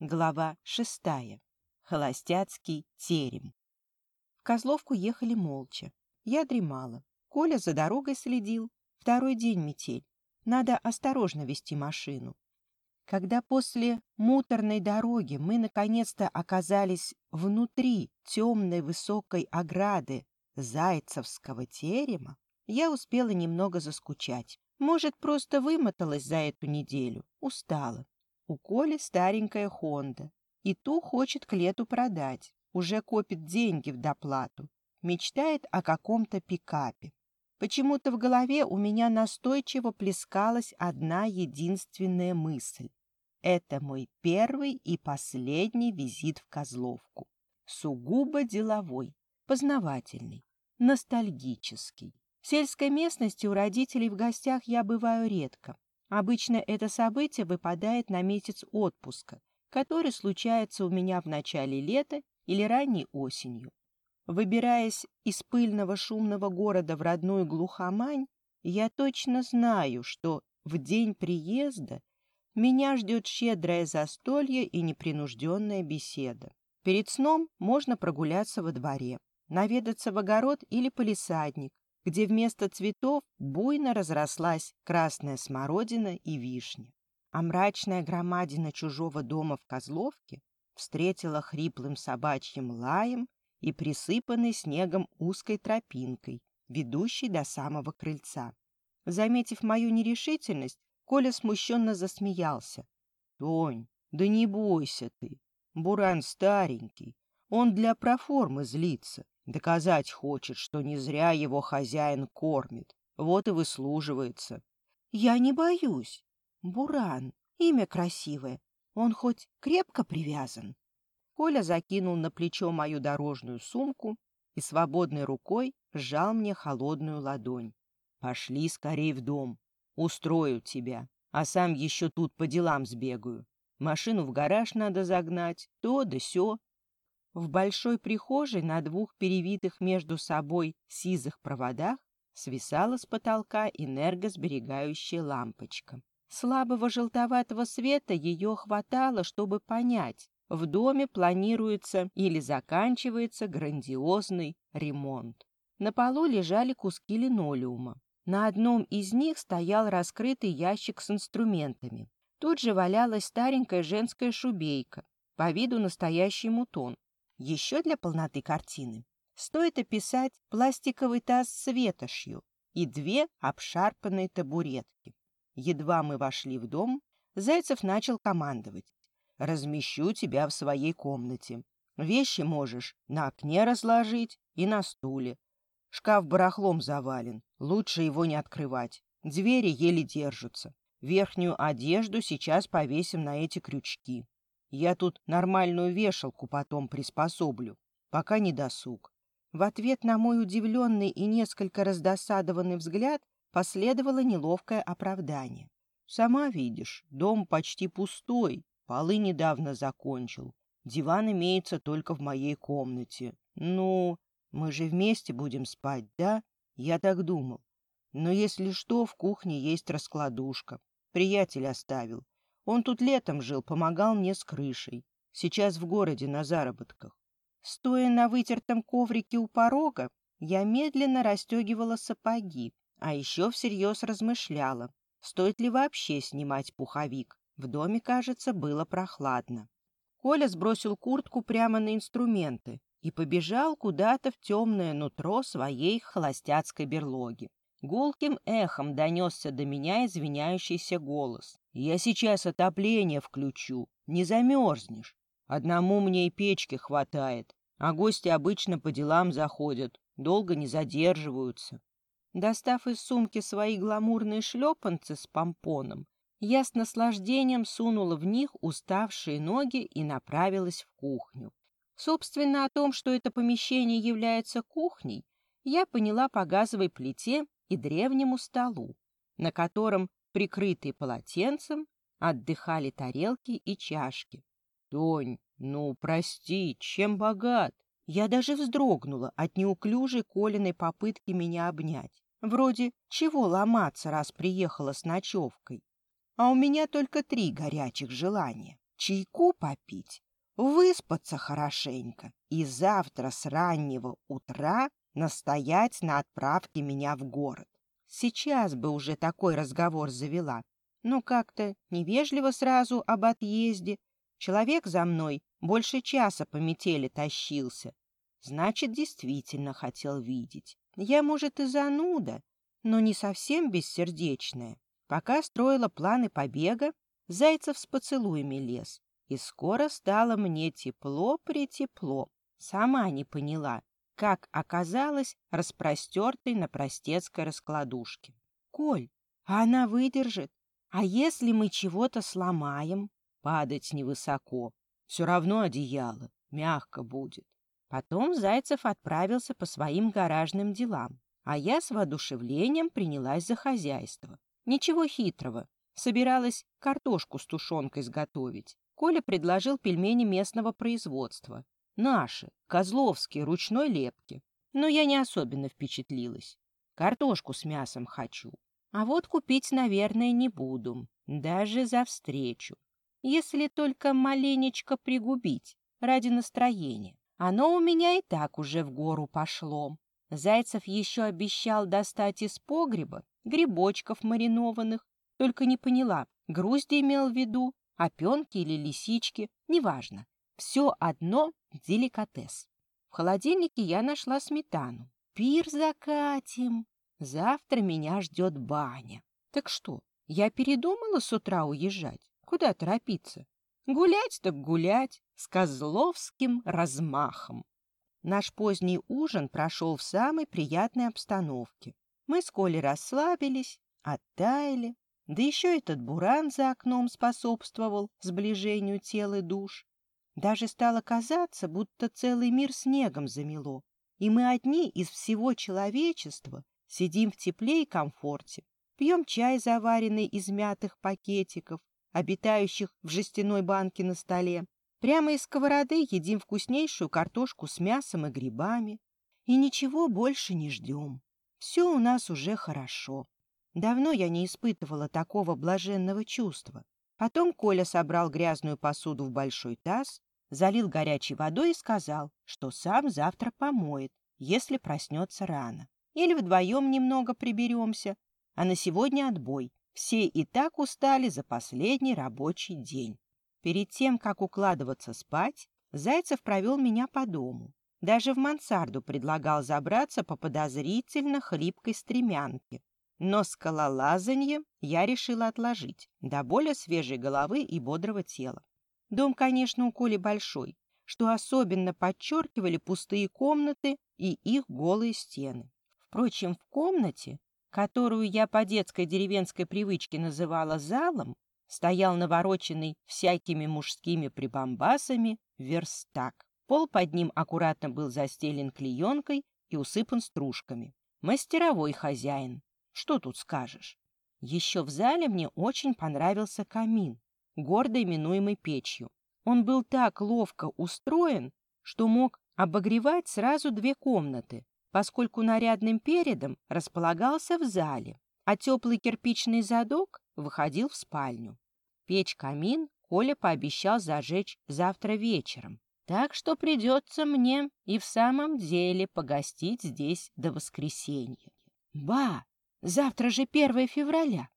Глава шестая. Холостяцкий терем. В Козловку ехали молча. Я дремала. Коля за дорогой следил. Второй день метель. Надо осторожно вести машину. Когда после муторной дороги мы наконец-то оказались внутри темной высокой ограды Зайцевского терема, я успела немного заскучать. Может, просто вымоталась за эту неделю, устала. У Коли старенькая Хонда, и ту хочет к лету продать. Уже копит деньги в доплату. Мечтает о каком-то пикапе. Почему-то в голове у меня настойчиво плескалась одна единственная мысль. Это мой первый и последний визит в Козловку. Сугубо деловой, познавательный, ностальгический. В сельской местности у родителей в гостях я бываю редко. Обычно это событие выпадает на месяц отпуска, который случается у меня в начале лета или ранней осенью. Выбираясь из пыльного шумного города в родную глухомань, я точно знаю, что в день приезда меня ждет щедрое застолье и непринужденная беседа. Перед сном можно прогуляться во дворе, наведаться в огород или полисадник, где вместо цветов буйно разрослась красная смородина и вишня. А мрачная громадина чужого дома в Козловке встретила хриплым собачьим лаем и присыпанной снегом узкой тропинкой, ведущей до самого крыльца. Заметив мою нерешительность, Коля смущенно засмеялся. — Тонь, да не бойся ты. Буран старенький. Он для проформы злится. Доказать хочет, что не зря его хозяин кормит. Вот и выслуживается. — Я не боюсь. Буран. Имя красивое. Он хоть крепко привязан? Коля закинул на плечо мою дорожную сумку и свободной рукой сжал мне холодную ладонь. — Пошли скорей в дом. Устрою тебя, а сам еще тут по делам сбегаю. Машину в гараж надо загнать, то да сё. В большой прихожей на двух перевитых между собой сизых проводах свисала с потолка энергосберегающая лампочка. Слабого желтоватого света ее хватало, чтобы понять, в доме планируется или заканчивается грандиозный ремонт. На полу лежали куски линолеума. На одном из них стоял раскрытый ящик с инструментами. Тут же валялась старенькая женская шубейка, по виду настоящий мутон. Еще для полноты картины стоит описать пластиковый таз с ветошью и две обшарпанные табуретки. Едва мы вошли в дом, Зайцев начал командовать. «Размещу тебя в своей комнате. Вещи можешь на окне разложить и на стуле. Шкаф барахлом завален, лучше его не открывать. Двери еле держатся. Верхнюю одежду сейчас повесим на эти крючки. Я тут нормальную вешалку потом приспособлю, пока не досуг. В ответ на мой удивленный и несколько раздосадованный взгляд последовало неловкое оправдание. Сама видишь, дом почти пустой, полы недавно закончил. Диван имеется только в моей комнате. Ну, мы же вместе будем спать, да? Я так думал. Но если что, в кухне есть раскладушка. Приятель оставил. Он тут летом жил, помогал мне с крышей. Сейчас в городе на заработках. Стоя на вытертом коврике у порога, я медленно расстегивала сапоги, а еще всерьез размышляла, стоит ли вообще снимать пуховик. В доме, кажется, было прохладно. Коля сбросил куртку прямо на инструменты, и побежал куда-то в темное нутро своей холостяцкой берлоги. Гулким эхом донесся до меня извиняющийся голос. «Я сейчас отопление включу, не замерзнешь. Одному мне и печки хватает, а гости обычно по делам заходят, долго не задерживаются». Достав из сумки свои гламурные шлепанцы с помпоном, я с наслаждением сунула в них уставшие ноги и направилась в кухню. Собственно, о том, что это помещение является кухней, я поняла по газовой плите и древнему столу, на котором, прикрытые полотенцем, отдыхали тарелки и чашки. — Тонь, ну, прости, чем богат? Я даже вздрогнула от неуклюжей Колиной попытки меня обнять. Вроде чего ломаться, раз приехала с ночевкой. А у меня только три горячих желания. чайку попить, выспаться хорошенько и завтра с раннего утра настоять на отправке меня в город. Сейчас бы уже такой разговор завела, но как-то невежливо сразу об отъезде. Человек за мной больше часа по метели тащился. Значит, действительно хотел видеть. Я, может, и зануда, но не совсем бессердечная. Пока строила планы побега, Зайцев с поцелуями лез. И скоро стало мне тепло-притепло. Сама не поняла, как оказалась распростертой на простецкой раскладушке. «Коль, а она выдержит? А если мы чего-то сломаем?» «Падать невысоко. Все равно одеяло. Мягко будет». Потом Зайцев отправился по своим гаражным делам, а я с воодушевлением принялась за хозяйство. Ничего хитрого. Собиралась картошку с тушенкой сготовить. Коля предложил пельмени местного производства. Наши, козловские, ручной лепки. Но я не особенно впечатлилась. Картошку с мясом хочу. А вот купить, наверное, не буду. Даже за встречу. Если только маленечко пригубить, ради настроения. Оно у меня и так уже в гору пошло. Зайцев еще обещал достать из погреба грибочков маринованных. Только не поняла, грузди имел в виду, опенки или лисички, неважно. Все одно деликатес. В холодильнике я нашла сметану. Пир закатим. Завтра меня ждет баня. Так что, я передумала с утра уезжать? Куда торопиться? Гулять так гулять, с козловским размахом. Наш поздний ужин прошел в самой приятной обстановке. Мы с Колей расслабились, оттаяли, да еще этот буран за окном способствовал сближению тел и душ. Даже стало казаться, будто целый мир снегом замело, и мы одни из всего человечества сидим в тепле и комфорте, пьем чай, заваренный из мятых пакетиков, обитающих в жестяной банке на столе, прямо из сковороды едим вкуснейшую картошку с мясом и грибами, и ничего больше не ждем. Все у нас уже хорошо. Давно я не испытывала такого блаженного чувства. Потом Коля собрал грязную посуду в большой таз, залил горячей водой и сказал, что сам завтра помоет, если проснется рано. Или вдвоем немного приберемся, а на сегодня отбой. Все и так устали за последний рабочий день. Перед тем, как укладываться спать, Зайцев провел меня по дому. Даже в мансарду предлагал забраться по подозрительно хлипкой стремянке. Но скалолазанье я решила отложить до более свежей головы и бодрого тела. Дом, конечно, у Коли большой, что особенно подчеркивали пустые комнаты и их голые стены. Впрочем, в комнате, которую я по детской деревенской привычке называла залом, стоял навороченный всякими мужскими прибамбасами верстак. Пол под ним аккуратно был застелен клеенкой и усыпан стружками. Мастеровой хозяин. Что тут скажешь? Еще в зале мне очень понравился камин гордо именуемой печью. Он был так ловко устроен, что мог обогревать сразу две комнаты, поскольку нарядным передом располагался в зале, а теплый кирпичный задок выходил в спальню. Печь-камин Коля пообещал зажечь завтра вечером, так что придется мне и в самом деле погостить здесь до воскресенья. Ба! Завтра же 1 февраля.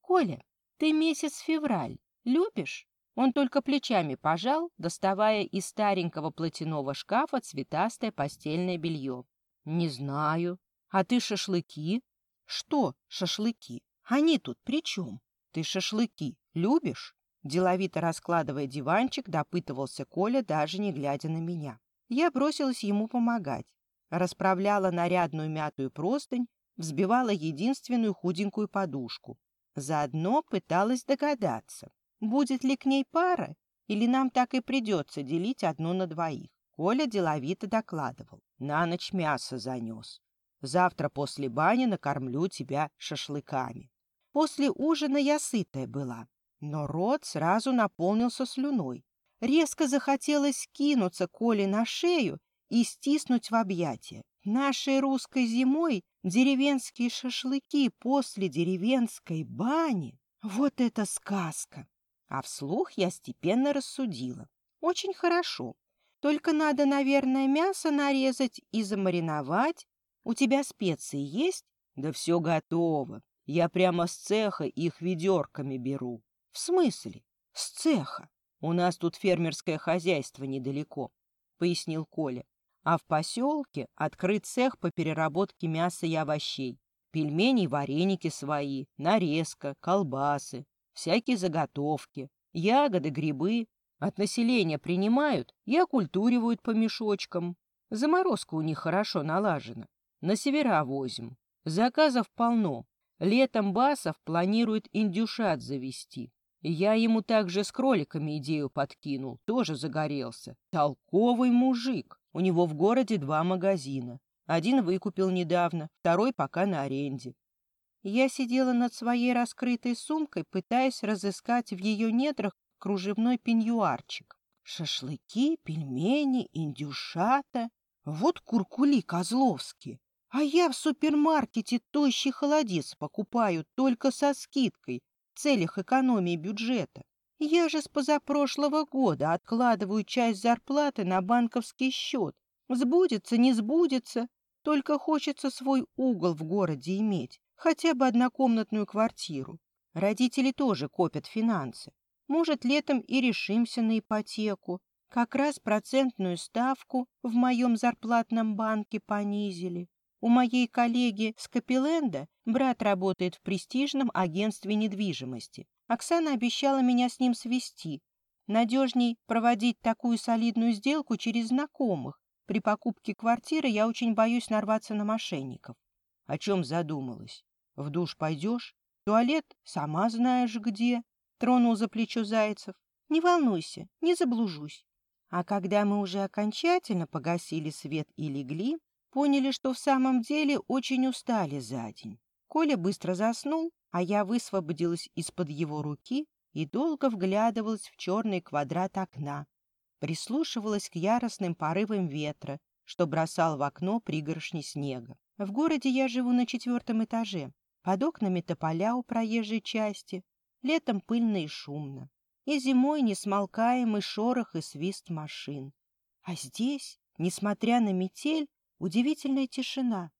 Коля, ты месяц февраль Любишь?» Он только плечами пожал, доставая из старенького платяного шкафа цветастое постельное белье. «Не знаю. А ты шашлыки?» «Что шашлыки? Они тут при чем? Ты шашлыки любишь?» Деловито раскладывая диванчик, допытывался Коля, даже не глядя на меня. Я бросилась ему помогать. Расправляла нарядную мятую простынь, взбивала единственную худенькую подушку. Заодно пыталась догадаться, Будет ли к ней пара, или нам так и придется делить одну на двоих? Коля деловито докладывал. На ночь мясо занес. Завтра после бани накормлю тебя шашлыками. После ужина я сытая была, но рот сразу наполнился слюной. Резко захотелось кинуться Коле на шею и стиснуть в объятия. Нашей русской зимой деревенские шашлыки после деревенской бани — вот это сказка! А вслух я степенно рассудила. Очень хорошо. Только надо, наверное, мясо нарезать и замариновать. У тебя специи есть? Да все готово. Я прямо с цеха их ведерками беру. В смысле? С цеха? У нас тут фермерское хозяйство недалеко, пояснил Коля. А в поселке открыт цех по переработке мяса и овощей. Пельмени и вареники свои, нарезка, колбасы, всякие заготовки, ягоды, грибы. От населения принимают и окультуривают по мешочкам. Заморозка у них хорошо налажена. На севера возим. Заказов полно. Летом Басов планирует индюшат завести. Я ему также с кроликами идею подкинул, тоже загорелся. Толковый мужик. У него в городе два магазина. Один выкупил недавно, второй пока на аренде. Я сидела над своей раскрытой сумкой, пытаясь разыскать в ее недрах кружевной пеньюарчик. Шашлыки, пельмени, индюшата. Вот куркули козловские. А я в супермаркете тощий холодец покупаю только со скидкой в целях экономии бюджета. Я же с позапрошлого года откладываю часть зарплаты на банковский счет, Сбудется, не сбудется. Только хочется свой угол в городе иметь, хотя бы однокомнатную квартиру. Родители тоже копят финансы. Может, летом и решимся на ипотеку. Как раз процентную ставку в моем зарплатном банке понизили. У моей коллеги с Капиленда брат работает в престижном агентстве недвижимости. Оксана обещала меня с ним свести. Надежней проводить такую солидную сделку через знакомых, при покупке квартиры я очень боюсь нарваться на мошенников. О чем задумалась? В душ пойдешь? Туалет сама знаешь где. Тронул за плечо Зайцев. Не волнуйся, не заблужусь. А когда мы уже окончательно погасили свет и легли, поняли, что в самом деле очень устали за день. Коля быстро заснул, а я высвободилась из-под его руки и долго вглядывалась в черный квадрат окна, прислушивалась к яростным порывам ветра, что бросал в окно пригоршни снега. В городе я живу на четвертом этаже. Под окнами тополя у проезжей части. Летом пыльно и шумно. И зимой несмолкаемый шорох и свист машин. А здесь, несмотря на метель, удивительная тишина.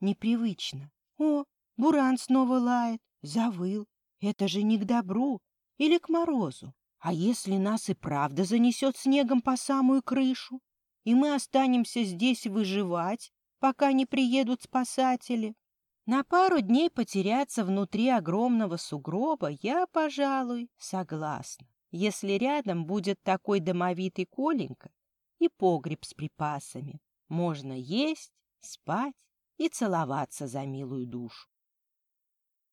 Непривычно. О, буран снова лает, завыл. Это же не к добру или к морозу. А если нас и правда занесет снегом по самую крышу, и мы останемся здесь выживать, пока не приедут спасатели? На пару дней потеряться внутри огромного сугроба я, пожалуй, согласна, если рядом будет такой домовитый Коленька и погреб с припасами. Можно есть, спать и целоваться за милую душу.